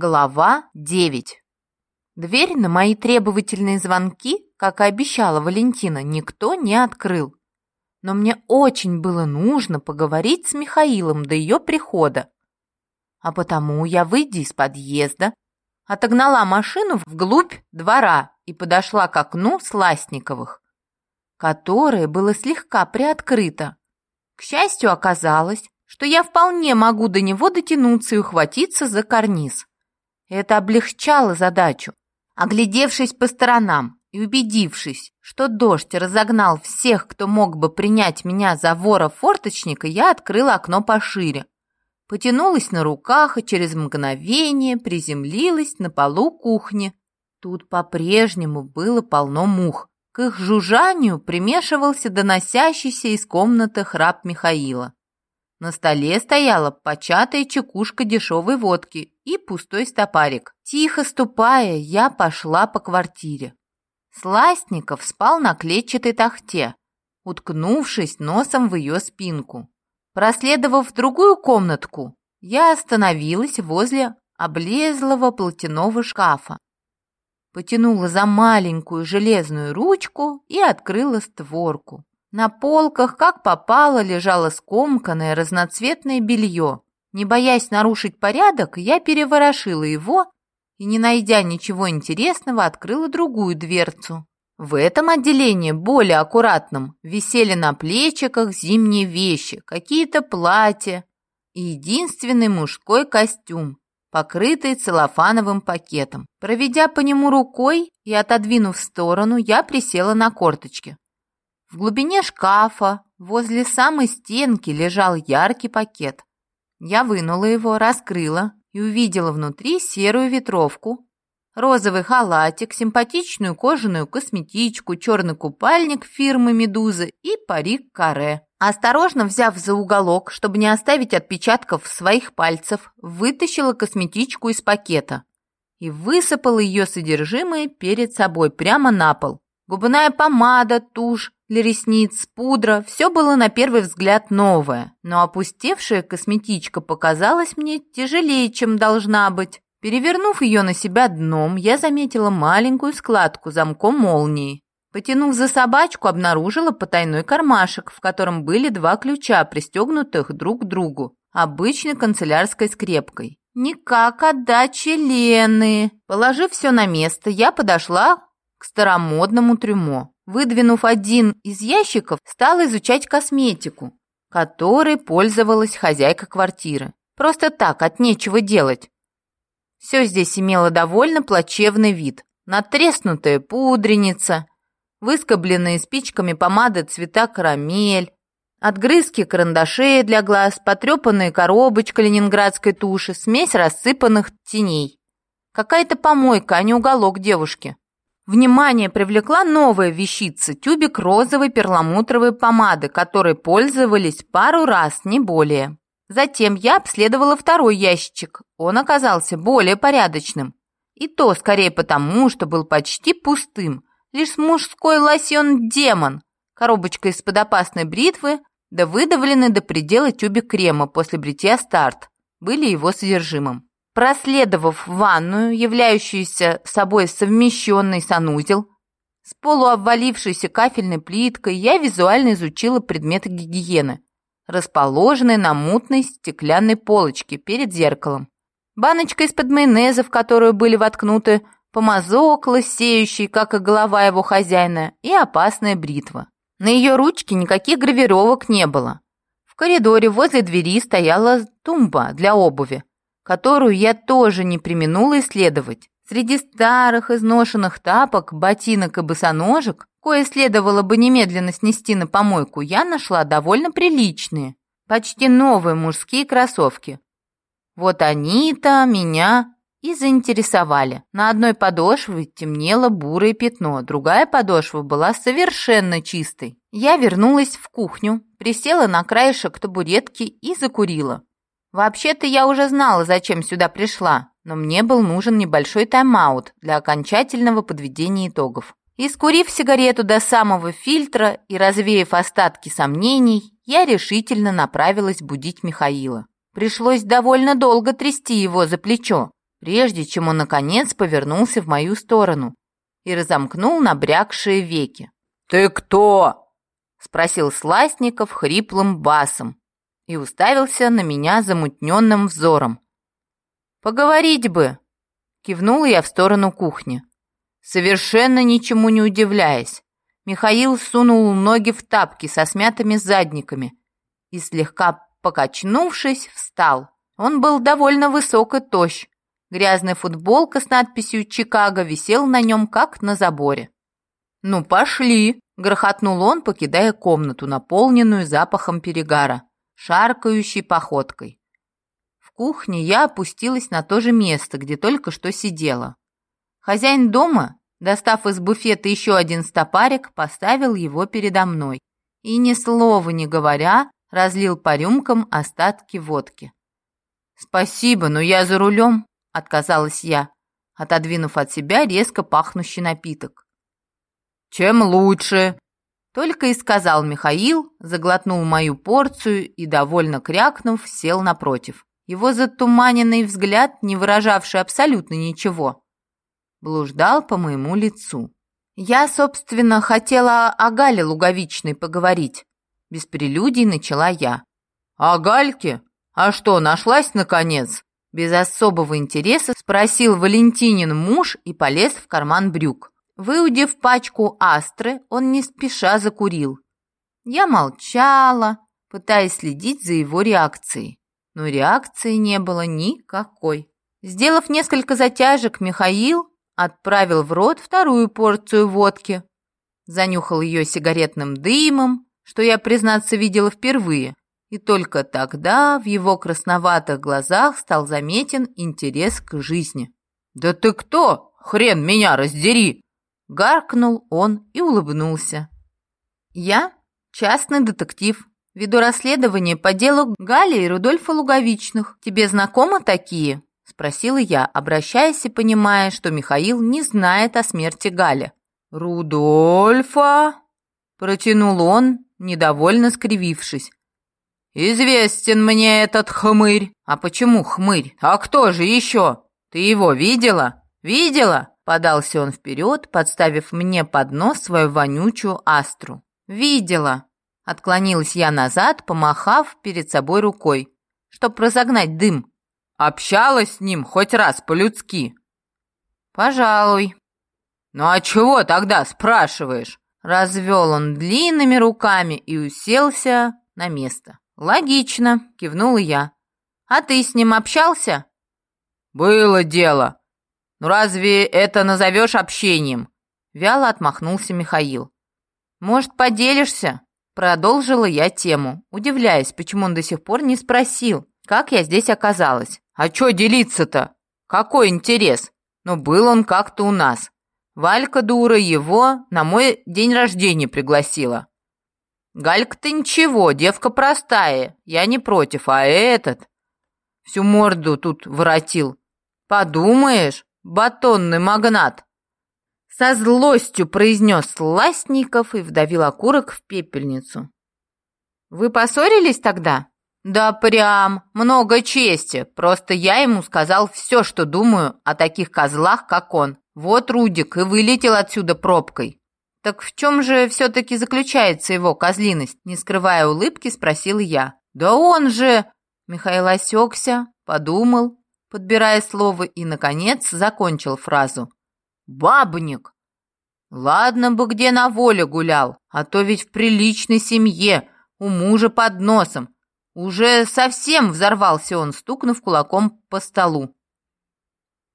Глава 9. Дверь на мои требовательные звонки, как и обещала Валентина, никто не открыл. Но мне очень было нужно поговорить с Михаилом до ее прихода. А потому я, выйдя из подъезда, отогнала машину вглубь двора и подошла к окну Сластниковых, которое было слегка приоткрыто. К счастью, оказалось, что я вполне могу до него дотянуться и ухватиться за карниз. Это облегчало задачу. Оглядевшись по сторонам и убедившись, что дождь разогнал всех, кто мог бы принять меня за вора-форточника, я открыла окно пошире. Потянулась на руках и через мгновение приземлилась на полу кухни. Тут по-прежнему было полно мух. К их жужжанию примешивался доносящийся из комнаты храп Михаила. На столе стояла початая чекушка дешевой водки и пустой стопарик. Тихо ступая, я пошла по квартире. Сластников спал на клетчатой тахте, уткнувшись носом в ее спинку. Проследовав в другую комнатку, я остановилась возле облезлого платяного шкафа. Потянула за маленькую железную ручку и открыла створку. На полках, как попало, лежало скомканное разноцветное белье. Не боясь нарушить порядок, я переворошила его и, не найдя ничего интересного, открыла другую дверцу. В этом отделении, более аккуратном, висели на плечиках зимние вещи, какие-то платья и единственный мужской костюм, покрытый целлофановым пакетом. Проведя по нему рукой и отодвинув в сторону, я присела на корточки. В глубине шкафа, возле самой стенки, лежал яркий пакет. Я вынула его, раскрыла и увидела внутри серую ветровку, розовый халатик, симпатичную кожаную косметичку, черный купальник фирмы «Медуза» и парик каре. Осторожно взяв за уголок, чтобы не оставить отпечатков своих пальцев, вытащила косметичку из пакета и высыпала ее содержимое перед собой прямо на пол. Губная помада, тушь, для ресниц, пудра, все было на первый взгляд новое, но опустевшая косметичка показалась мне тяжелее, чем должна быть. Перевернув ее на себя дном, я заметила маленькую складку замком молнии. Потянув за собачку, обнаружила потайной кармашек, в котором были два ключа, пристегнутых друг к другу, обычной канцелярской скрепкой. Никак отдачи Лены. Положив все на место, я подошла к старомодному трюмо. Выдвинув один из ящиков, стала изучать косметику, которой пользовалась хозяйка квартиры. Просто так, от нечего делать. Все здесь имело довольно плачевный вид. Натреснутая пудреница, выскобленные спичками помады цвета карамель, отгрызки карандашей для глаз, потрепанная коробочка ленинградской туши, смесь рассыпанных теней. Какая-то помойка, а не уголок девушки. Внимание привлекла новая вещица – тюбик розовой перламутровой помады, которой пользовались пару раз, не более. Затем я обследовала второй ящичек. Он оказался более порядочным. И то скорее потому, что был почти пустым. Лишь мужской лосьон «Демон», коробочка из-под опасной бритвы, да выдавленный до предела тюбик крема после бритья «Старт» были его содержимым. Проследовав ванную, являющуюся собой совмещенный санузел, с полуобвалившейся кафельной плиткой, я визуально изучила предметы гигиены, расположенные на мутной стеклянной полочке перед зеркалом. Баночка из-под майонеза, в которую были воткнуты помазок, лысеющий, как и голова его хозяина, и опасная бритва. На ее ручке никаких гравировок не было. В коридоре возле двери стояла тумба для обуви, которую я тоже не применула исследовать. Среди старых изношенных тапок, ботинок и босоножек, кое следовало бы немедленно снести на помойку, я нашла довольно приличные, почти новые мужские кроссовки. Вот они-то меня и заинтересовали. На одной подошве темнело бурое пятно, другая подошва была совершенно чистой. Я вернулась в кухню, присела на краешек табуретки и закурила. Вообще-то я уже знала, зачем сюда пришла, но мне был нужен небольшой тайм-аут для окончательного подведения итогов. Искурив сигарету до самого фильтра и развеяв остатки сомнений, я решительно направилась будить Михаила. Пришлось довольно долго трясти его за плечо, прежде чем он, наконец, повернулся в мою сторону и разомкнул набрякшие веки. «Ты кто?» — спросил Сластников хриплым басом и уставился на меня замутненным взором. «Поговорить бы!» — кивнул я в сторону кухни. Совершенно ничему не удивляясь, Михаил сунул ноги в тапки со смятыми задниками и, слегка покачнувшись, встал. Он был довольно высок и тощ. Грязная футболка с надписью «Чикаго» висел на нем, как на заборе. «Ну, пошли!» — грохотнул он, покидая комнату, наполненную запахом перегара, шаркающей походкой. В кухне я опустилась на то же место, где только что сидела. Хозяин дома, достав из буфета еще один стопарик, поставил его передо мной и, ни слова не говоря, разлил по рюмкам остатки водки. «Спасибо, но я за рулем», — отказалась я, отодвинув от себя резко пахнущий напиток. «Чем лучше?» Только и сказал Михаил, заглотнул мою порцию и, довольно крякнув, сел напротив. Его затуманенный взгляд, не выражавший абсолютно ничего, блуждал по моему лицу. Я, собственно, хотела о Гале Луговичной поговорить. Без прелюдий начала я. «О Гальке? А что, нашлась, наконец?» Без особого интереса спросил Валентинин муж и полез в карман брюк. Выудив пачку астры, он не спеша закурил. Я молчала, пытаясь следить за его реакцией. Но реакции не было никакой. Сделав несколько затяжек, Михаил отправил в рот вторую порцию водки. Занюхал ее сигаретным дымом, что я, признаться, видела впервые. И только тогда в его красноватых глазах стал заметен интерес к жизни. «Да ты кто? Хрен меня раздери!» Гаркнул он и улыбнулся. «Я частный детектив. Веду расследование по делу Гали и Рудольфа Луговичных. Тебе знакомы такие?» Спросила я, обращаясь и понимая, что Михаил не знает о смерти Галя. «Рудольфа?» Протянул он, недовольно скривившись. «Известен мне этот хмырь». «А почему хмырь? А кто же еще? Ты его видела? Видела?» Подался он вперед, подставив мне под нос свою вонючую астру. «Видела!» Отклонилась я назад, помахав перед собой рукой, чтоб разогнать дым. «Общалась с ним хоть раз по-людски?» «Пожалуй». «Ну а чего тогда спрашиваешь?» Развел он длинными руками и уселся на место. «Логично», — кивнула я. «А ты с ним общался?» «Было дело. «Ну разве это назовешь общением?» Вяло отмахнулся Михаил. «Может, поделишься?» Продолжила я тему, удивляясь, почему он до сих пор не спросил, как я здесь оказалась. «А чё делиться-то? Какой интерес? Но был он как-то у нас. Валька дура его на мой день рождения пригласила. Галька-то ничего, девка простая, я не против, а этот...» Всю морду тут воротил. «Подумаешь, батонный магнат!» Со злостью произнес Ластников и вдавил окурок в пепельницу. «Вы поссорились тогда?» «Да прям, много чести. Просто я ему сказал все, что думаю о таких козлах, как он. Вот Рудик и вылетел отсюда пробкой». «Так в чем же все-таки заключается его козлиность?» Не скрывая улыбки, спросил я. «Да он же...» Михаил осекся, подумал, подбирая слово, и, наконец, закончил фразу. «Бабник!» Ладно бы где на воле гулял, а то ведь в приличной семье, у мужа под носом. Уже совсем взорвался он, стукнув кулаком по столу.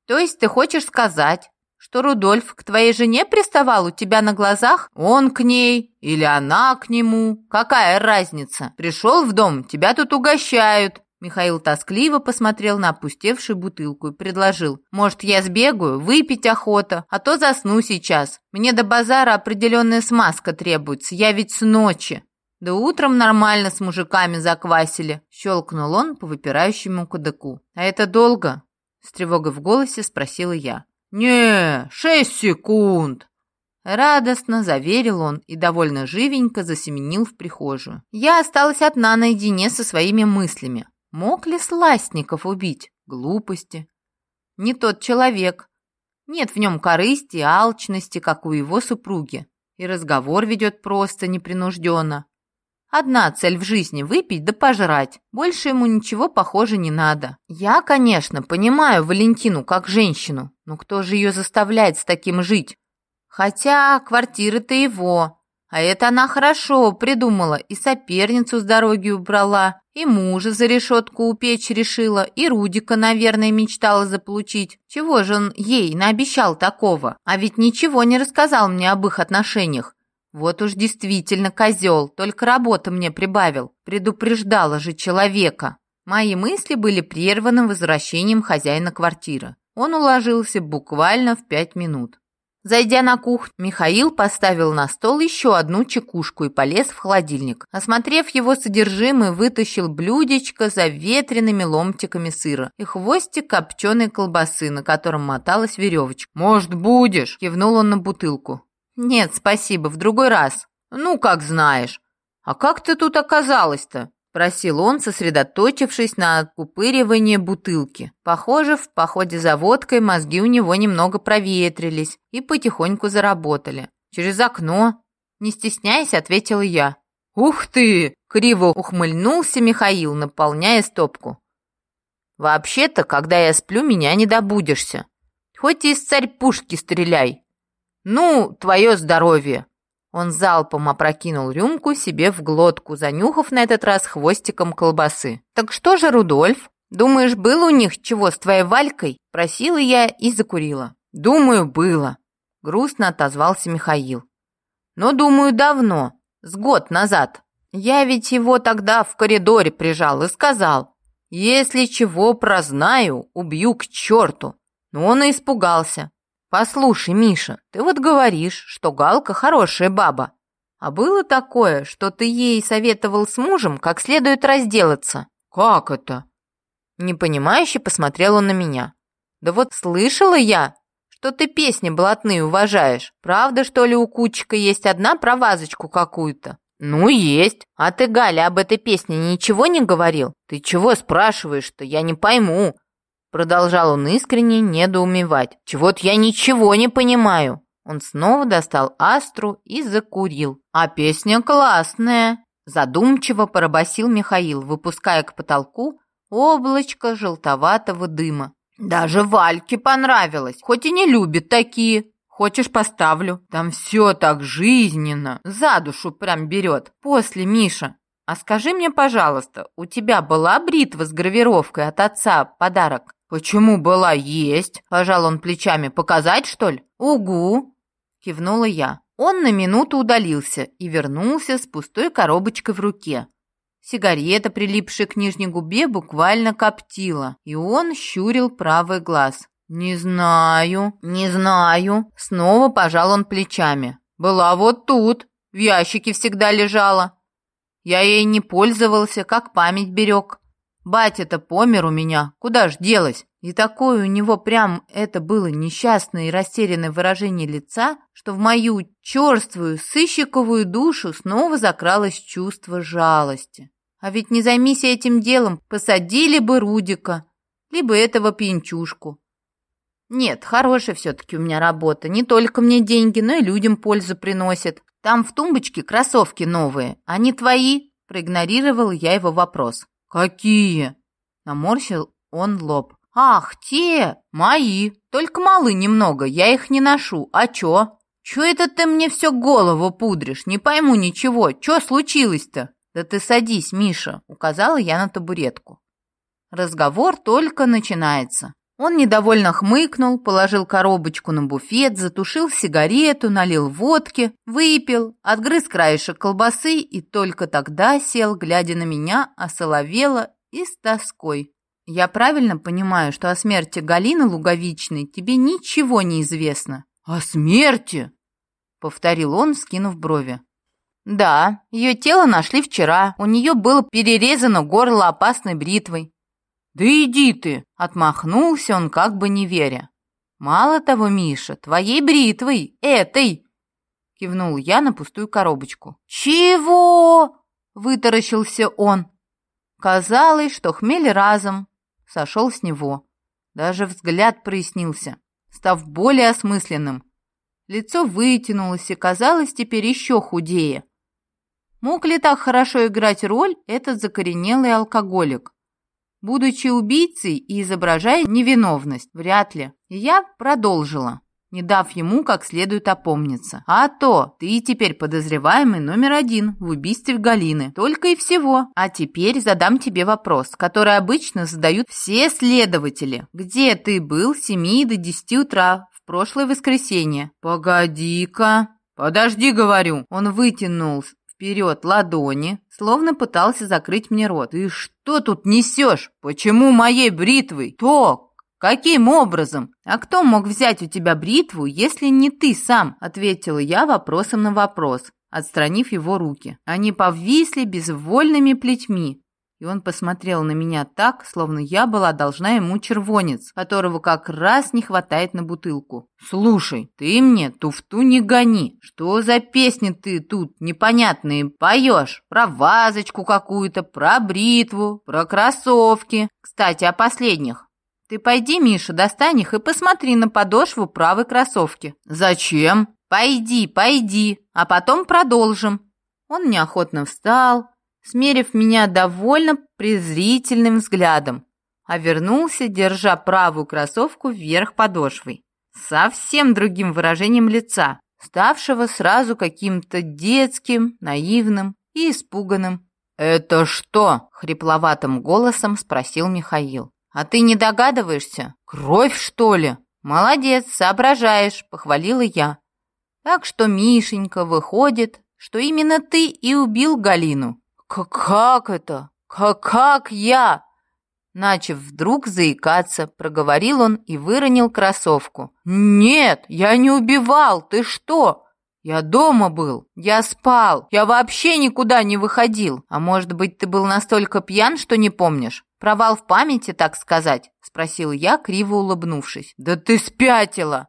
То есть ты хочешь сказать, что Рудольф к твоей жене приставал у тебя на глазах? Он к ней или она к нему? Какая разница? Пришел в дом, тебя тут угощают, Михаил тоскливо посмотрел на опустевшую бутылку и предложил. «Может, я сбегаю? Выпить охота, а то засну сейчас. Мне до базара определенная смазка требуется, я ведь с ночи». «Да утром нормально с мужиками заквасили», — щелкнул он по выпирающему кадаку. «А это долго?» — с тревогой в голосе спросила я. «Не, шесть секунд», Радостно заверил он и довольно живенько засеменил в прихожую. Я осталась одна наедине со своими мыслями. Мог ли Сластников убить? Глупости. не тот человек. Нет в нем корысти и алчности, как у его супруги. И разговор ведет просто, непринужденно. Одна цель в жизни – выпить да пожрать. Больше ему ничего, похоже, не надо. Я, конечно, понимаю Валентину как женщину, но кто же ее заставляет с таким жить? Хотя квартира-то его. А это она хорошо придумала, и соперницу с дороги убрала, и мужа за решетку упечь решила, и Рудика, наверное, мечтала заполучить. Чего же он ей наобещал такого? А ведь ничего не рассказал мне об их отношениях. Вот уж действительно козел, только работа мне прибавил. Предупреждала же человека. Мои мысли были прерваны возвращением хозяина квартиры. Он уложился буквально в пять минут. Зайдя на кухню, Михаил поставил на стол еще одну чекушку и полез в холодильник. Осмотрев его содержимое, вытащил блюдечко с заветренными ломтиками сыра и хвостик копченой колбасы, на котором моталась веревочка. «Может, будешь?» – кивнул он на бутылку. «Нет, спасибо, в другой раз». «Ну, как знаешь». «А как ты тут оказалась-то?» Просил он, сосредоточившись на откупыривании бутылки. Похоже, в походе за водкой мозги у него немного проветрились и потихоньку заработали. «Через окно?» Не стесняясь, ответила я. «Ух ты!» — криво ухмыльнулся Михаил, наполняя стопку. «Вообще-то, когда я сплю, меня не добудешься. Хоть из царь пушки стреляй. Ну, твое здоровье!» Он залпом опрокинул рюмку себе в глотку, занюхав на этот раз хвостиком колбасы. «Так что же, Рудольф, думаешь, было у них чего с твоей Валькой?» Просила я и закурила. «Думаю, было», — грустно отозвался Михаил. «Но, думаю, давно, с год назад. Я ведь его тогда в коридоре прижал и сказал, если чего прознаю, убью к черту. Но он и испугался. «Послушай, Миша, ты вот говоришь, что Галка хорошая баба. А было такое, что ты ей советовал с мужем как следует разделаться?» «Как это?» Непонимающе посмотрел он на меня. «Да вот слышала я, что ты песни блатные уважаешь. Правда, что ли, у Кучика есть одна про вазочку какую-то?» «Ну, есть. А ты, Галя, об этой песне ничего не говорил? Ты чего спрашиваешь-то? Я не пойму. Продолжал он искренне недоумевать. «Чего-то я ничего не понимаю». Он снова достал астру и закурил. «А песня классная!» Задумчиво пробасил Михаил, выпуская к потолку облачко желтоватого дыма. «Даже Вальке понравилось, хоть и не любит такие. Хочешь, поставлю? Там все так жизненно, за душу прям берет. После, Миша. А скажи мне, пожалуйста, у тебя была бритва с гравировкой от отца подарок?» «Почему была есть?» – пожал он плечами. «Показать, что ли?» «Угу!» – кивнула я. Он на минуту удалился и вернулся с пустой коробочкой в руке. Сигарета, прилипшая к нижней губе, буквально коптила, и он щурил правый глаз. «Не знаю, не знаю», — снова пожал он плечами. «Была вот тут, в ящике всегда лежала. Я ей не пользовался, как память берег. Батя-то помер у меня, куда ж делась? И такое у него прям это было несчастное и растерянное выражение лица, что в мою черствую, сыщиковую душу снова закралось чувство жалости. А ведь не займись этим делом, посадили бы Рудика, либо этого пьянчушку. Нет, хорошая все-таки у меня работа, не только мне деньги, но и людям пользу приносит. Там в тумбочке кроссовки новые, они твои? Проигнорировал я его вопрос. «Какие?» — наморщил он лоб. «Ах, те! Мои! Только малы немного, я их не ношу. А чё? Чё это ты мне всё голову пудришь? Не пойму ничего. Чё случилось-то?» «Да ты садись, Миша», — указала я на табуретку. Разговор только начинается. Он недовольно хмыкнул, положил коробочку на буфет, затушил сигарету, налил водки, выпил, отгрыз краешек колбасы и только тогда сел, глядя на меня, осоловело и с тоской. «Я правильно понимаю, что о смерти Галины Луговичной тебе ничего не известно?» «О смерти?» — повторил он, скинув брови. «Да, ее тело нашли вчера. У нее было перерезано горло опасной бритвой. «Да иди ты!» — отмахнулся он, как бы не веря. «Мало того, Миша, твоей бритвой, этой!» — кивнул я на пустую коробочку. «Чего?» — вытаращился он. Казалось, что хмель разом сошел с него. Даже взгляд прояснился, став более осмысленным. Лицо вытянулось и казалось теперь еще худее. Мог ли так хорошо играть роль этот закоренелый алкоголик? Будучи убийцей и изображая невиновность, вряд ли. И я продолжила не дав ему как следует опомниться. «А то, ты теперь подозреваемый номер один в убийстве Галины. Только и всего. А теперь задам тебе вопрос, который обычно задают все следователи. Где ты был с 7 до 10 утра в прошлое воскресенье?» «Погоди-ка!» «Подожди, говорю!» Он вытянул вперед ладони, словно пытался закрыть мне рот. «Ты что тут несешь? Почему моей бритвой? То, «Каким образом? А кто мог взять у тебя бритву, если не ты сам?» Ответила я вопросом на вопрос, отстранив его руки. Они повисли безвольными плетьми, и он посмотрел на меня так, словно я была должна ему червонец, которого как раз не хватает на бутылку. «Слушай, ты мне туфту не гони. Что за песни ты тут непонятные поешь? Про вазочку какую-то, про бритву, про кроссовки. Кстати, о последних. Ты пойди, Миша, достань их и посмотри на подошву правой кроссовки. Зачем? Пойди, пойди, а потом продолжим. Он неохотно встал, смерив меня довольно презрительным взглядом, а вернулся, держа правую кроссовку вверх подошвой. Совсем другим выражением лица, ставшего сразу каким-то детским, наивным и испуганным. «Это что?» — хрипловатым голосом спросил Михаил. «А ты не догадываешься? Кровь, что ли?» «Молодец, соображаешь», — похвалила я. «Так что, Мишенька, выходит, что именно ты и убил Галину». «Как это? Как, я?» Начав вдруг заикаться, проговорил он и выронил кроссовку. «Нет, я не убивал, ты что? Я дома был, я спал, я вообще никуда не выходил. А может быть, ты был настолько пьян, что не помнишь? Провал в памяти, так сказать?» — спросил я, криво улыбнувшись. «Да ты спятила!»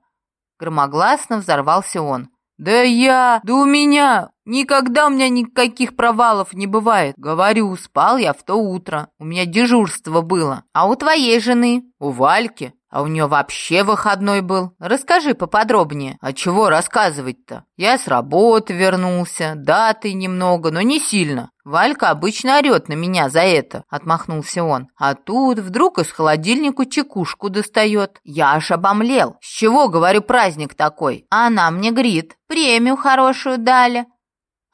Громогласно взорвался он. «Да я... Да у меня... Никогда у меня никаких провалов не бывает. Говорю, спал я в то утро. У меня дежурство было. А у твоей жены? У Вальки? А у нее вообще выходной был. Расскажи поподробнее. А чего рассказывать-то? Я с работы вернулся, да ты немного, но не сильно. Валька обычно орет на меня за это, отмахнулся он. А тут вдруг из холодильника чекушку достает. Я аж обомлел. С чего, говорю, праздник такой? А она мне грит. Премию хорошую дали.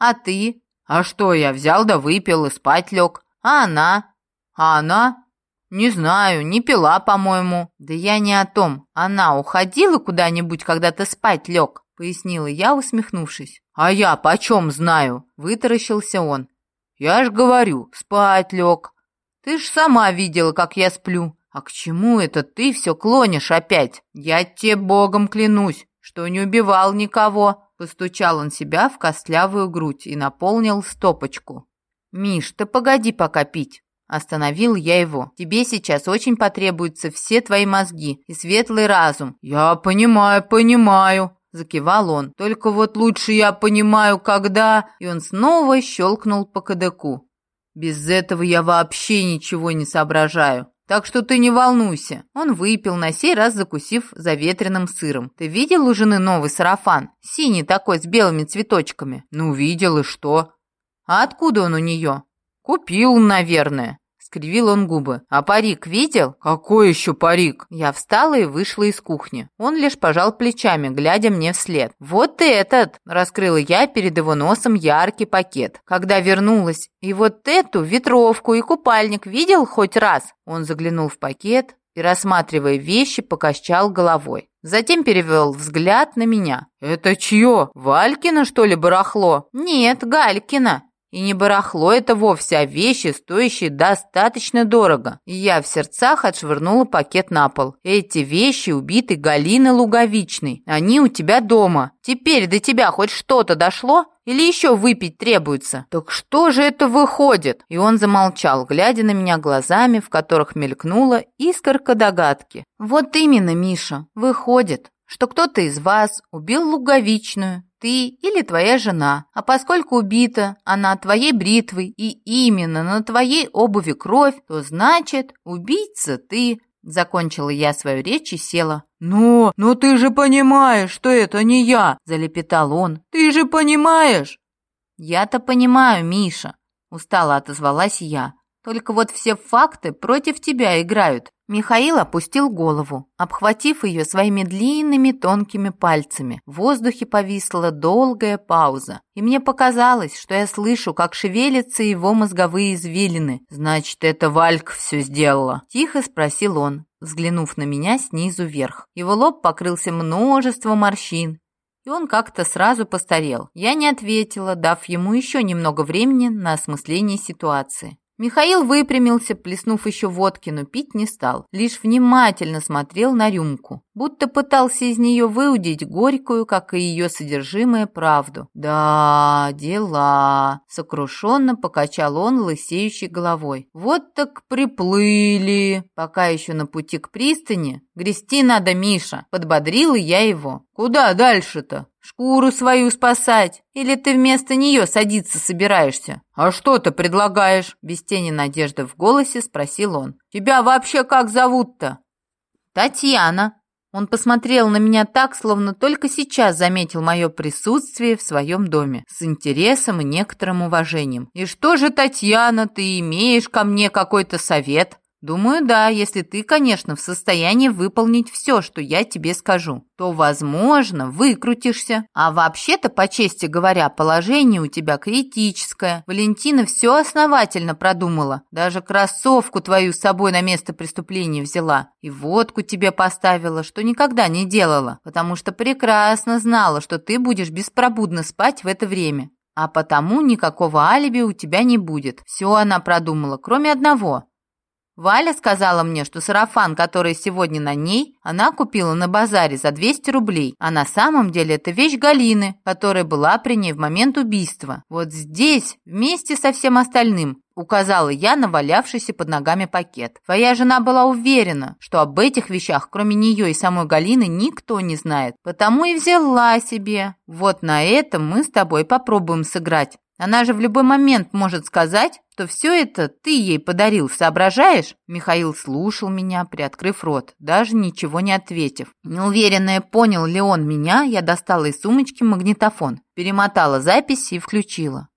А ты? А что, я взял да выпил и спать лег. А она? А она? «Не знаю, не пила, по-моему». «Да я не о том. Она уходила куда-нибудь, когда ты спать лег?» Пояснила я, усмехнувшись. «А я почем знаю?» Вытаращился он. «Я ж говорю, спать лег. Ты ж сама видела, как я сплю. А к чему это ты все клонишь опять? Я тебе богом клянусь, что не убивал никого». Постучал он себя в костлявую грудь и наполнил стопочку. «Миш, ты погоди пока пить. Остановил я его. Тебе сейчас очень потребуются все твои мозги и светлый разум. Я понимаю, понимаю. Закивал он. Только вот лучше я понимаю, когда... И он снова щелкнул по кадыку. Без этого я вообще ничего не соображаю. Так что ты не волнуйся. Он выпил, на сей раз закусив заветренным сыром. Ты видел у жены новый сарафан? Синий такой, с белыми цветочками. Ну, видел, и что? А откуда он у нее? Купил, наверное. Скривил он губы. «А парик видел?» «Какой еще парик?» Я встала и вышла из кухни. Он лишь пожал плечами, глядя мне вслед. «Вот этот!» – раскрыла я перед его носом яркий пакет. Когда вернулась, и вот эту ветровку и купальник видел хоть раз? Он заглянул в пакет и, рассматривая вещи, покачал головой. Затем перевел взгляд на меня. «Это чье? Валькина, что ли, барахло?» «Нет, Галькина. И не барахло это вовсе, а вещи, стоящие достаточно дорого. И я в сердцах отшвырнула пакет на пол. Эти вещи убиты Галины Луговичной. Они у тебя дома. Теперь до тебя хоть что-то дошло? Или еще выпить требуется? Так что же это выходит? И он замолчал, глядя на меня глазами, в которых мелькнула искорка догадки. Вот именно, Миша, выходит, что кто-то из вас убил Луговичную, ты или твоя жена, а поскольку убита она твоей бритвой и именно на твоей обуви кровь, то значит убийца ты. Закончила я свою речь и села. «Но, но ты же понимаешь, что это не я!» – залепетал он. «Ты же понимаешь!» «Я-то понимаю, Миша!» – устало отозвалась я. «Только вот все факты против тебя играют. Михаил опустил голову, обхватив ее своими длинными тонкими пальцами. В воздухе повисла долгая пауза, и мне показалось, что я слышу, как шевелятся его мозговые извилины. «Значит, это Вальк все сделала?» – тихо спросил он, взглянув на меня снизу вверх. Его лоб покрылся множеством морщин, и он как-то сразу постарел. Я не ответила, дав ему еще немного времени на осмысление ситуации. Михаил выпрямился, плеснув еще водки, но пить не стал. Лишь внимательно смотрел на рюмку, будто пытался из нее выудить горькую, как и ее содержимое, правду. «Да, дела!» — сокрушенно покачал он лысеющей головой. «Вот так приплыли!» Пока еще на пути к пристани. «Грести надо, Миша!» — подбодрила я его. «Куда дальше-то?» Шкуру свою спасать? Или ты вместо нее садиться собираешься? А что ты предлагаешь? Без тени надежды в голосе спросил он. Тебя вообще как зовут-то? Татьяна. Он посмотрел на меня так, словно только сейчас заметил мое присутствие в своем доме, с интересом и некоторым уважением. «И что же, Татьяна, ты имеешь ко мне какой-то совет?» Думаю, да, если ты, конечно, в состоянии выполнить все, что я тебе скажу, то, возможно, выкрутишься. А вообще-то, по чести говоря, положение у тебя критическое. Валентина все основательно продумала. Даже кроссовку твою с собой на место преступления взяла. И водку тебе поставила, что никогда не делала, потому что прекрасно знала, что ты будешь беспробудно спать в это время. А потому никакого алиби у тебя не будет. Все она продумала, кроме одного – Валя сказала мне, что сарафан, который сегодня на ней, она купила на базаре за 200 рублей, а на самом деле это вещь Галины, которая была при ней в момент убийства. Вот здесь, вместе со всем остальным, указала я на валявшийся под ногами пакет. Твоя жена была уверена, что об этих вещах, кроме нее и самой Галины, никто не знает. Потому и взяла себе. Вот на этом мы с тобой попробуем сыграть. Она же в любой момент может сказать, что все это ты ей подарил, соображаешь?» Михаил слушал меня, приоткрыв рот, даже ничего не ответив. Неуверенная, понял ли он меня, я достала из сумочки магнитофон, перемотала запись и включила.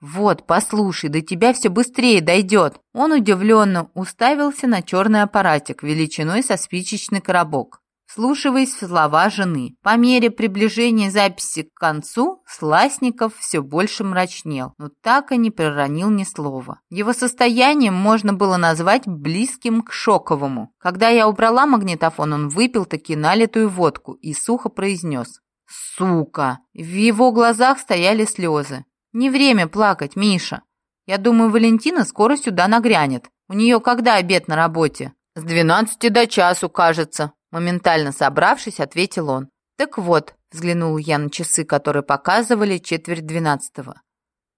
«Вот, послушай, до тебя все быстрее дойдет!» Он удивленно уставился на черный аппаратик величиной со спичечный коробок вслушиваясь в слова жены. По мере приближения записи к концу, Сласников все больше мрачнел, но так и не проронил ни слова. Его состоянием можно было назвать близким к шоковому. Когда я убрала магнитофон, он выпил таки налитую водку и сухо произнес «Сука!». В его глазах стояли слезы. «Не время плакать, Миша. Я думаю, Валентина скоро сюда нагрянет. У нее когда обед на работе?» «С двенадцати до часу, кажется», Моментально собравшись, ответил он. «Так вот», — взглянул я на часы, которые показывали четверть двенадцатого.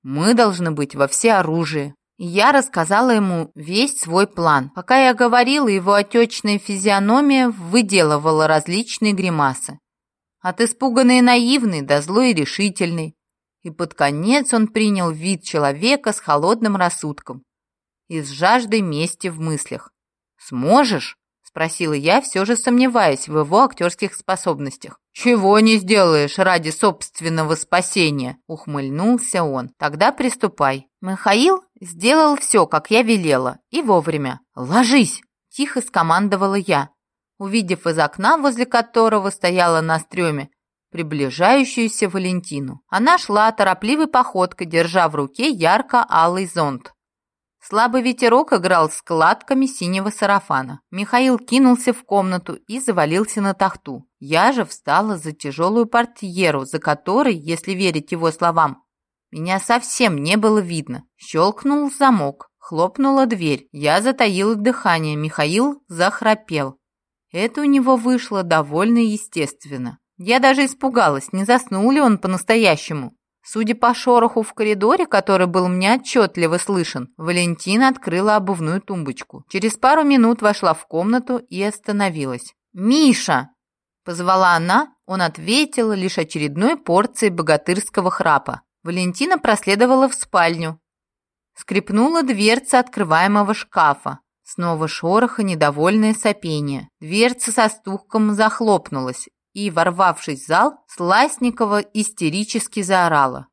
«Мы должны быть во всеоружии». И я рассказала ему весь свой план. Пока я говорила, его отечная физиономия выделывала различные гримасы. От испуганной и наивной до злой и решительной. И под конец он принял вид человека с холодным рассудком и с жаждой мести в мыслях. «Сможешь?» Спросила я, все же сомневаясь в его актерских способностях. «Чего не сделаешь ради собственного спасения?» Ухмыльнулся он. «Тогда приступай». Михаил сделал все, как я велела, и вовремя. «Ложись!» – тихо скомандовала я, увидев из окна, возле которого стояла на стреме, приближающуюся Валентину. Она шла торопливой походкой, держа в руке ярко-алый зонт. Слабый ветерок играл складками синего сарафана. Михаил кинулся в комнату и завалился на тахту. Я же встала за тяжелую портьеру, за которой, если верить его словам, меня совсем не было видно. Щелкнул замок, хлопнула дверь. Я затаила дыхание, Михаил захрапел. Это у него вышло довольно естественно. Я даже испугалась, не заснул ли он по-настоящему. Судя по шороху в коридоре, который был мне отчетливо слышен, Валентина открыла обувную тумбочку. Через пару минут вошла в комнату и остановилась. «Миша!» – позвала она, он ответил лишь очередной порцией богатырского храпа. Валентина проследовала в спальню. Скрипнула дверца открываемого шкафа. Снова шорох и недовольное сопение. Дверца со стуком захлопнулась, и, ворвавшись в зал, Сласникова истерически заорала.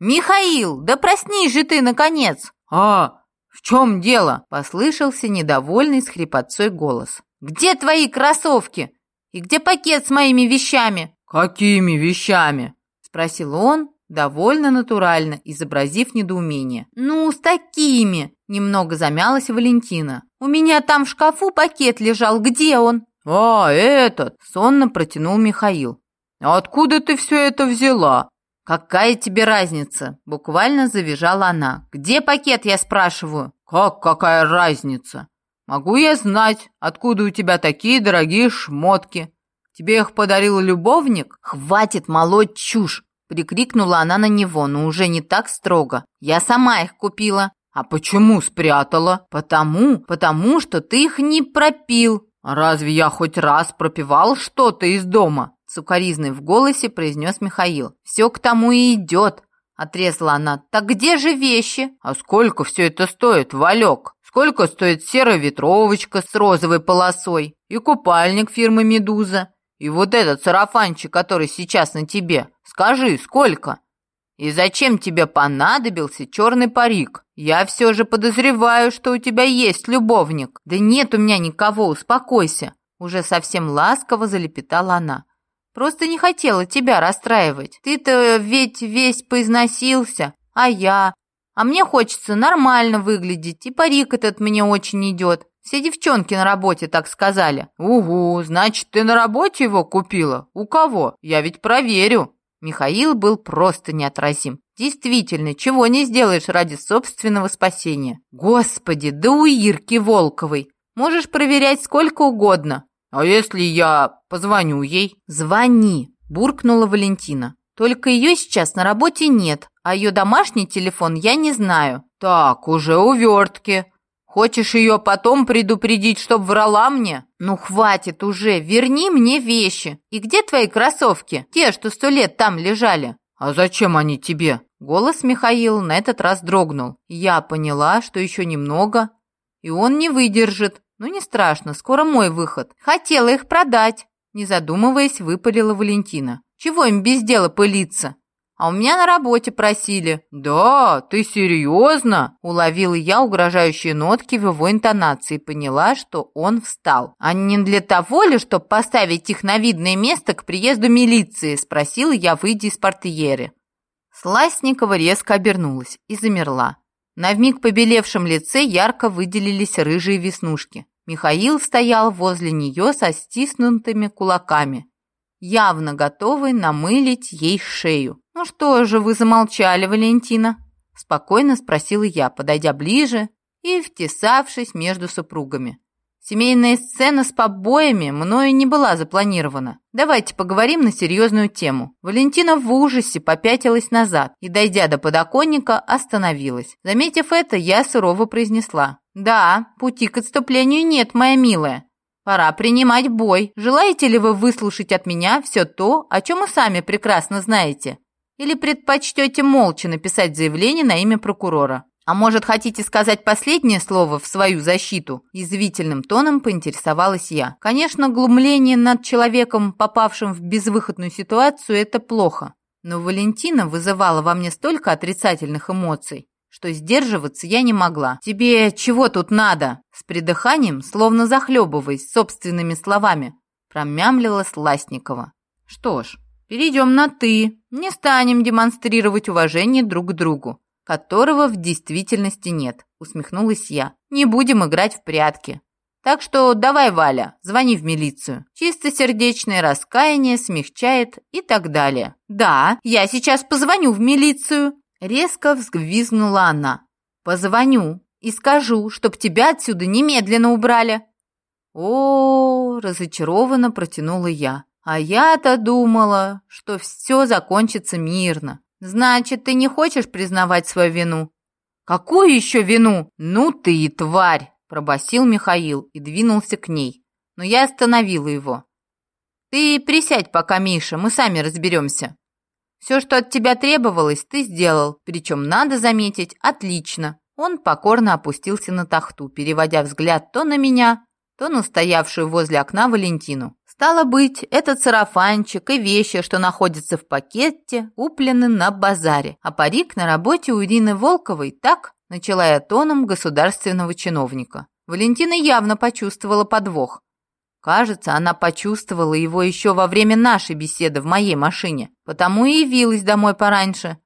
«Михаил, да проснись же ты, наконец!» «А, в чем дело?» – послышался недовольный с хрипотцой голос. «Где твои кроссовки? И где пакет с моими вещами?» «Какими вещами?» – спросил он, довольно натурально, изобразив недоумение. «Ну, с такими!» – немного замялась Валентина. «У меня там в шкафу пакет лежал. Где он?» «А, этот!» – сонно протянул Михаил. «Откуда ты все это взяла?» «Какая тебе разница?» – буквально завизжала она. «Где пакет, я спрашиваю?» «Как какая разница? Могу я знать, откуда у тебя такие дорогие шмотки? Тебе их подарил любовник?» «Хватит молоть чушь!» – прикрикнула она на него, но уже не так строго. «Я сама их купила». «А почему спрятала?» «Потому, потому что ты их не пропил». «Разве я хоть раз пропивал что-то из дома?» Сукаризный в голосе произнес Михаил. «Все к тому и идет», — отрезала она. «Так где же вещи?» «А сколько все это стоит, Валек? Сколько стоит серая ветровочка с розовой полосой и купальник фирмы «Медуза»? И вот этот сарафанчик, который сейчас на тебе. Скажи, сколько?» «И зачем тебе понадобился черный парик? Я все же подозреваю, что у тебя есть любовник». «Да нет у меня никого, успокойся», — уже совсем ласково залепетала она. Просто не хотела тебя расстраивать. Ты-то ведь весь поизносился, а я... А мне хочется нормально выглядеть, и парик этот мне очень идет. Все девчонки на работе так сказали. Угу, значит, ты на работе его купила? У кого? Я ведь проверю. Михаил был просто неотразим. Действительно, чего не сделаешь ради собственного спасения. Господи, да у Ирки Волковой. Можешь проверять сколько угодно. «А если я позвоню ей?» «Звони», – буркнула Валентина. «Только ее сейчас на работе нет, а ее домашний телефон я не знаю». «Так, уже увертки. Хочешь ее потом предупредить, чтоб врала мне?» «Ну хватит уже, верни мне вещи. И где твои кроссовки? Те, что сто лет там лежали?» «А зачем они тебе?» Голос Михаила на этот раз дрогнул. Я поняла, что еще немного, и он не выдержит. «Ну не страшно, скоро мой выход. Хотела их продать», – не задумываясь, выпалила Валентина. «Чего им без дела пылиться? А у меня на работе просили». «Да, ты серьезно?» – уловила я угрожающие нотки в его интонации и поняла, что он встал. «А не для того ли, чтобы поставить их на видное место к приезду милиции?» – спросила я, выйдя из портьеры. Сласникова резко обернулась и замерла. На вмиг побелевшем лице ярко выделились рыжие веснушки. Михаил стоял возле нее со стиснутыми кулаками, явно готовый намылить ей шею. «Ну что же вы замолчали, Валентина?» Спокойно спросила я, подойдя ближе и втесавшись между супругами. Семейная сцена с побоями мною не была запланирована. Давайте поговорим на серьезную тему. Валентина в ужасе попятилась назад и, дойдя до подоконника, остановилась. Заметив это, я сурово произнесла. «Да, пути к отступлению нет, моя милая. Пора принимать бой. Желаете ли вы выслушать от меня все то, о чем и сами прекрасно знаете? Или предпочтете молча написать заявление на имя прокурора?» «А может, хотите сказать последнее слово в свою защиту?» Язвительным тоном поинтересовалась я. Конечно, глумление над человеком, попавшим в безвыходную ситуацию, это плохо. Но Валентина вызывала во мне столько отрицательных эмоций, что сдерживаться я не могла. «Тебе чего тут надо?» С придыханием, словно захлебываясь собственными словами, промямлила Сласникова. «Что ж, перейдем на «ты». Не станем демонстрировать уважение друг к другу которого в действительности нет», — усмехнулась я. «Не будем играть в прятки. Так что давай, Валя, звони в милицию. Чистосердечное раскаяние смягчает и так далее». «Да, я сейчас позвоню в милицию», — резко взвизгнула она. «Позвоню и скажу, чтоб тебя отсюда немедленно убрали». О, разочарованно протянула я. А я-то думала, что все закончится мирно. «Значит, ты не хочешь признавать свою вину?» «Какую еще вину? Ну ты и тварь!» пробасил Михаил и двинулся к ней. Но я остановила его. «Ты присядь пока, Миша, мы сами разберемся. Все, что от тебя требовалось, ты сделал, причем, надо заметить, отлично. Он покорно опустился на тахту, переводя взгляд то на меня, то на стоявшую возле окна Валентину. Стало быть, этот сарафанчик и вещи, что находятся в пакете, куплены на базаре, а парик на работе у Ирины Волковой, так, начала я тоном государственного чиновника. Валентина явно почувствовала подвох. Кажется, она почувствовала его еще во время нашей беседы в моей машине, потому и явилась домой пораньше,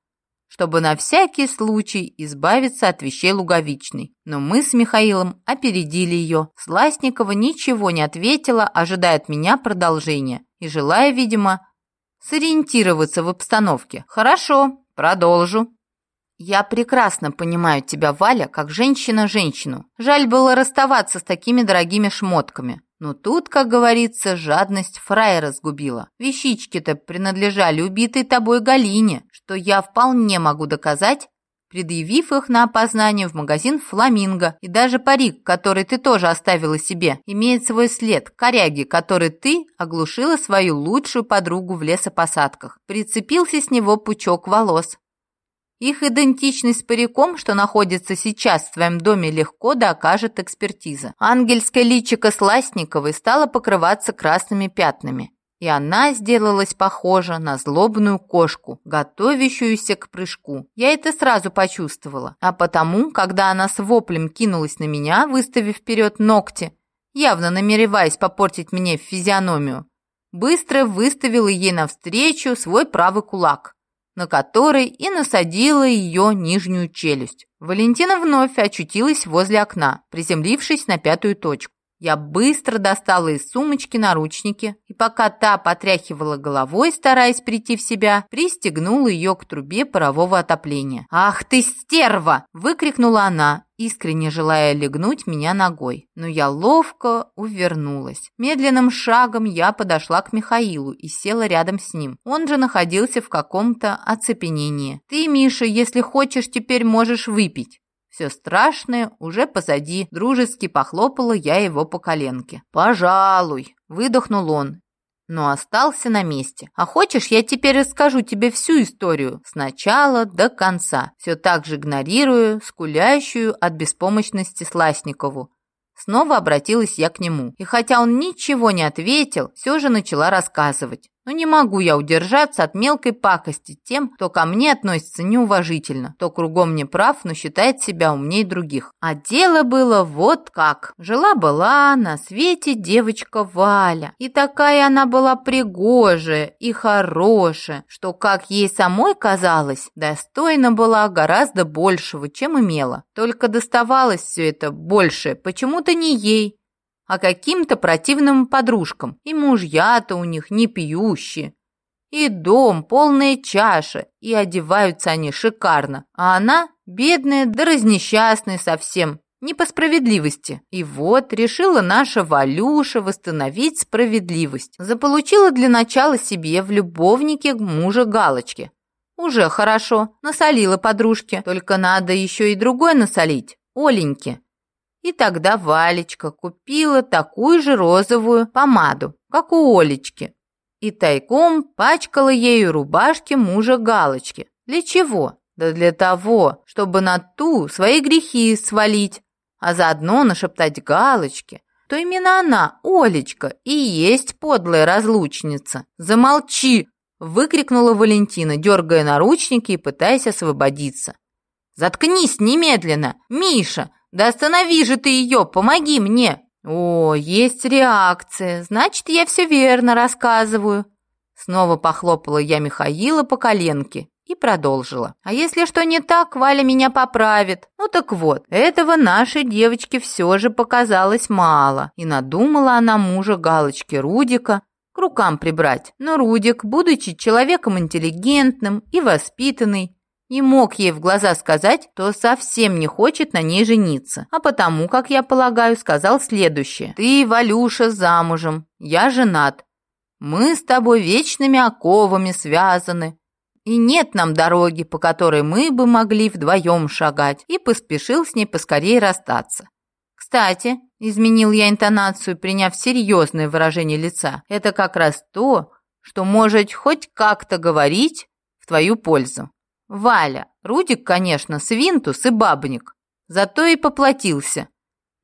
чтобы на всякий случай избавиться от вещей луговичной. Но мы с Михаилом опередили ее. Сластникова ничего не ответила, ожидая от меня продолжения и желая, видимо, сориентироваться в обстановке. «Хорошо, продолжу». «Я прекрасно понимаю тебя, Валя, как женщина женщину. Жаль было расставаться с такими дорогими шмотками. Но тут, как говорится, жадность фраера сгубила. Вещички-то принадлежали убитой тобой Галине, что я вполне могу доказать, предъявив их на опознание в магазин «Фламинго». И даже парик, который ты тоже оставила себе, имеет свой след, коряги, который ты оглушила свою лучшую подругу в лесопосадках. Прицепился с него пучок волос. Их идентичность с париком, что находится сейчас в твоем доме, легко докажет экспертиза. Ангельское личико Сластниковой стало покрываться красными пятнами, и она сделалась похожа на злобную кошку, готовящуюся к прыжку. Я это сразу почувствовала, а потому, когда она с воплем кинулась на меня, выставив вперед ногти, явно намереваясь попортить мне физиономию, быстро выставила ей навстречу свой правый кулак на который и насадила ее нижнюю челюсть. Валентина вновь очутилась возле окна, приземлившись на пятую точку. Я быстро достала из сумочки наручники, и пока та потряхивала головой, стараясь прийти в себя, пристегнула ее к трубе парового отопления. «Ах ты, стерва!» – выкрикнула она, искренне желая легнуть меня ногой. Но я ловко увернулась. Медленным шагом я подошла к Михаилу и села рядом с ним. Он же находился в каком-то оцепенении. «Ты, Миша, если хочешь, теперь можешь выпить». Все страшное уже позади. Дружески похлопала я его по коленке. «Пожалуй», — выдохнул он, но остался на месте. «А хочешь, я теперь расскажу тебе всю историю, с начала до конца, все так же игнорирую скулящую от беспомощности Сласникову, Снова обратилась я к нему, и хотя он ничего не ответил, все же начала рассказывать. Но не могу я удержаться от мелкой пакости тем, кто ко мне относится неуважительно, кто кругом не прав, но считает себя умнее других. А дело было вот как. Жила-была на свете девочка Валя, и такая она была пригожая и хорошая, что, как ей самой казалось, достойна была гораздо большего, чем имела. Только доставалось все это больше почему-то не ей, а каким-то противным подружкам. И мужья-то у них не пьющие. И дом, полная чаша, и одеваются они шикарно. А она, бедная да разнесчастная совсем, не по справедливости. И вот решила наша Валюша восстановить справедливость. Заполучила для начала себе в любовнике мужа галочки. Уже хорошо, насолила подружке, только надо еще и другой насолить, Оленьке. И тогда Валечка купила такую же розовую помаду, как у Олечки, и тайком пачкала ею рубашки мужа галочки. Для чего? Да для того, чтобы на ту свои грехи свалить, а заодно нашептать галочки, то именно она, Олечка, и есть подлая разлучница. «Замолчи!» – выкрикнула Валентина, дергая наручники и пытаясь освободиться. «Заткнись немедленно! Миша, да останови же ты ее, помоги мне!» «О, есть реакция, значит, я все верно рассказываю». Снова похлопала я Михаила по коленке и продолжила. «А если что не так, Валя меня поправит. Ну так вот, этого нашей девочке все же показалось мало, и надумала она мужа Галочки Рудика к рукам прибрать. Но Рудик, будучи человеком интеллигентным и воспитанный, не мог ей в глаза сказать, то совсем не хочет на ней жениться. А потому, как я полагаю, сказал следующее. «Ты, Валюша, замужем, я женат. Мы с тобой вечными оковами связаны. И нет нам дороги, по которой мы бы могли вдвоем шагать». И поспешил с ней поскорее расстаться. Кстати, изменил я интонацию, приняв серьезное выражение лица. Это как раз то, что может хоть как-то говорить в твою пользу. Валя, Рудик, конечно, свинтус и бабник. зато и поплатился.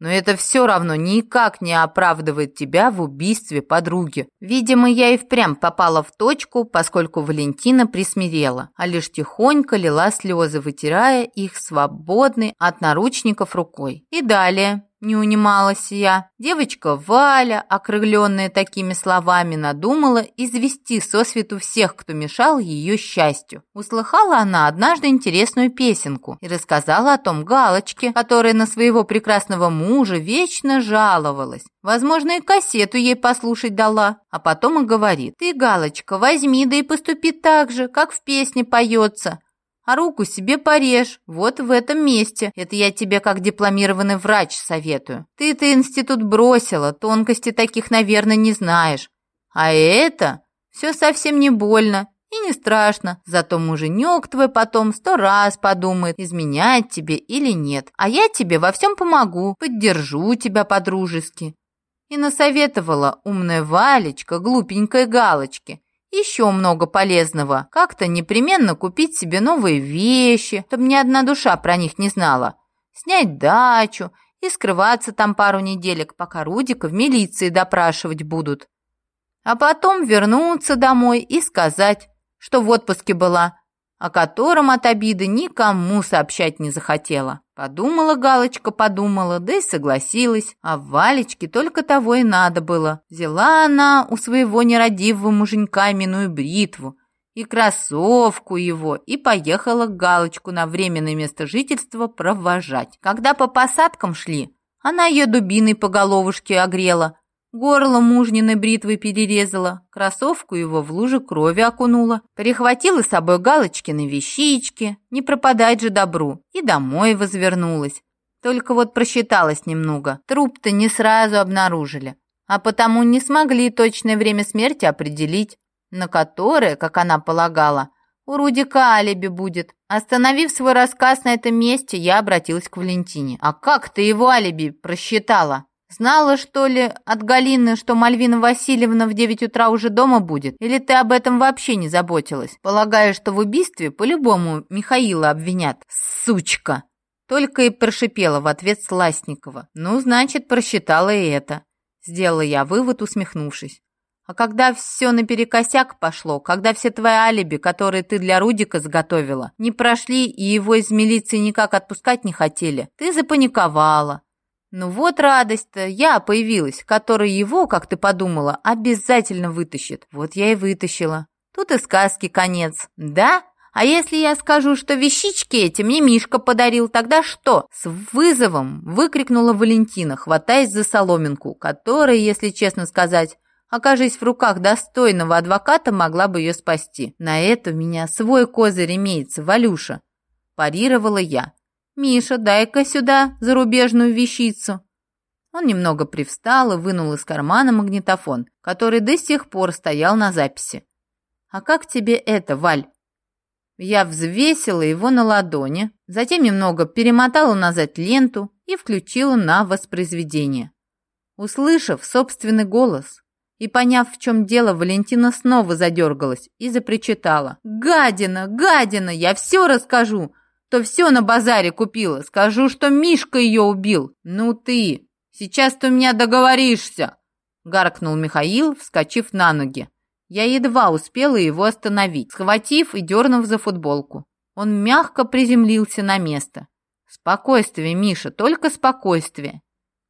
Но это все равно никак не оправдывает тебя в убийстве подруги. Видимо, я и впрямь попала в точку, поскольку Валентина присмирела, а лишь тихонько лила слезы, вытирая их свободной от наручников рукой. И далее не унималась я. Девочка Валя, окрыленная такими словами, надумала извести сосвету всех, кто мешал ее счастью. Услыхала она однажды интересную песенку и рассказала о том Галочке, которая на своего прекрасного мужа вечно жаловалась. Возможно, и кассету ей послушать дала, а потом и говорит, «Ты, Галочка, возьми да и поступи так же, как в песне поется а руку себе порежь, вот в этом месте. Это я тебе как дипломированный врач советую. Ты-то институт бросила, тонкости таких, наверное, не знаешь. А это все совсем не больно и не страшно, зато муженек твой потом сто раз подумает, изменять тебе или нет. А я тебе во всем помогу, поддержу тебя по-дружески. И насоветовала умная Валечка глупенькой галочки – еще много полезного. Как-то непременно купить себе новые вещи, чтобы ни одна душа про них не знала. Снять дачу и скрываться там пару неделек, пока Рудика в милиции допрашивать будут. А потом вернуться домой и сказать, что в отпуске была, о котором от обиды никому сообщать не захотела. Подумала Галочка, подумала, да и согласилась. А Валечке только того и надо было. Взяла она у своего нерадивого муженька именную бритву и кроссовку его и поехала Галочку на временное место жительства провожать. Когда по посадкам шли, она ее дубиной по головушке огрела, Горло мужниной бритвой перерезала, кроссовку его в луже крови окунула, перехватила с собой галочкины вещички, не пропадать же добру, и домой возвернулась. Только вот просчиталась немного, труп-то не сразу обнаружили, а потому не смогли точное время смерти определить, на которое, как она полагала, у Рудика алиби будет. Остановив свой рассказ на этом месте, я обратилась к Валентине. «А как ты его алиби просчитала?» Знала, что ли, от Галины, что Мальвина Васильевна в девять утра уже дома будет? Или ты об этом вообще не заботилась? Полагаю, что в убийстве по-любому Михаила обвинят. Сучка!» Только и прошипела в ответ Сластникова. «Ну, значит, просчитала и это». Сделала я вывод, усмехнувшись. А когда все наперекосяк пошло, когда все твои алиби, которые ты для Рудика заготовила, не прошли и его из милиции никак отпускать не хотели, ты запаниковала. Ну вот радость-то, я появилась, которая его, как ты подумала, обязательно вытащит. Вот я и вытащила. Тут и сказки конец. Да? А если я скажу, что вещички эти мне Мишка подарил, тогда что? С вызовом выкрикнула Валентина, хватаясь за соломинку, которая, если честно сказать, окажись в руках достойного адвоката, могла бы ее спасти. На это у меня свой козырь имеется, Валюша. Парировала я. «Миша, дай-ка сюда зарубежную вещицу». Он немного привстал и вынул из кармана магнитофон, который до сих пор стоял на записи. «А как тебе это, Валь?» Я взвесила его на ладони, затем немного перемотала назад ленту и включила на воспроизведение. Услышав собственный голос и поняв, в чем дело, Валентина снова задергалась и запричитала. «Гадина, гадина, я все расскажу! То все на базаре купила. Скажу, что Мишка ее убил. Ну ты, сейчас ты у меня договоришься!» Гаркнул Михаил, вскочив на ноги. Я едва успела его остановить, схватив и дернув за футболку. Он мягко приземлился на место. «Спокойствие, Миша, только спокойствие.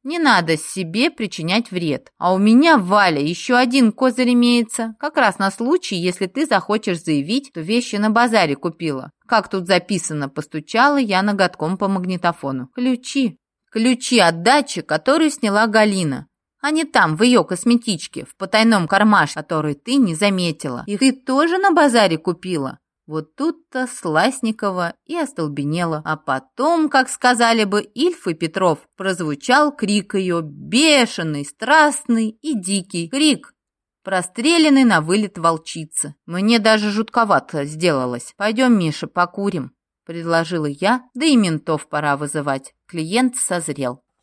Не надо себе причинять вред. А у меня, Валя, еще один козырь имеется. Как раз на случай, если ты захочешь заявить, что вещи на базаре купила. Как тут записано, постучала я ноготком по магнитофону. Ключи. Ключи от дачи, которую сняла Галина. Не там, в ее косметичке, в потайном кармаше, который ты не заметила. И ты тоже на базаре купила. Вот тут-то Сласникова и остолбенела. А потом, как сказали бы Ильф и Петров, прозвучал крик ее, бешеный, страстный и дикий крик, простреленный на вылет волчицы. Мне даже жутковато сделалось. «Пойдем, Миша, покурим», — предложила я, да и ментов пора вызывать. Клиент созрел.